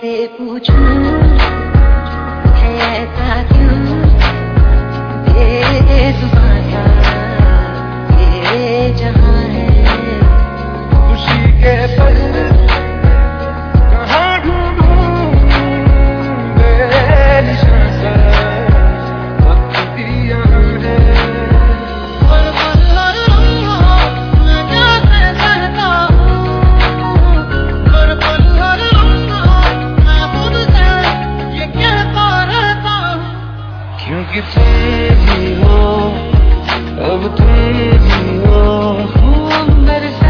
से पूछूं of a twig, oh, who will medicine?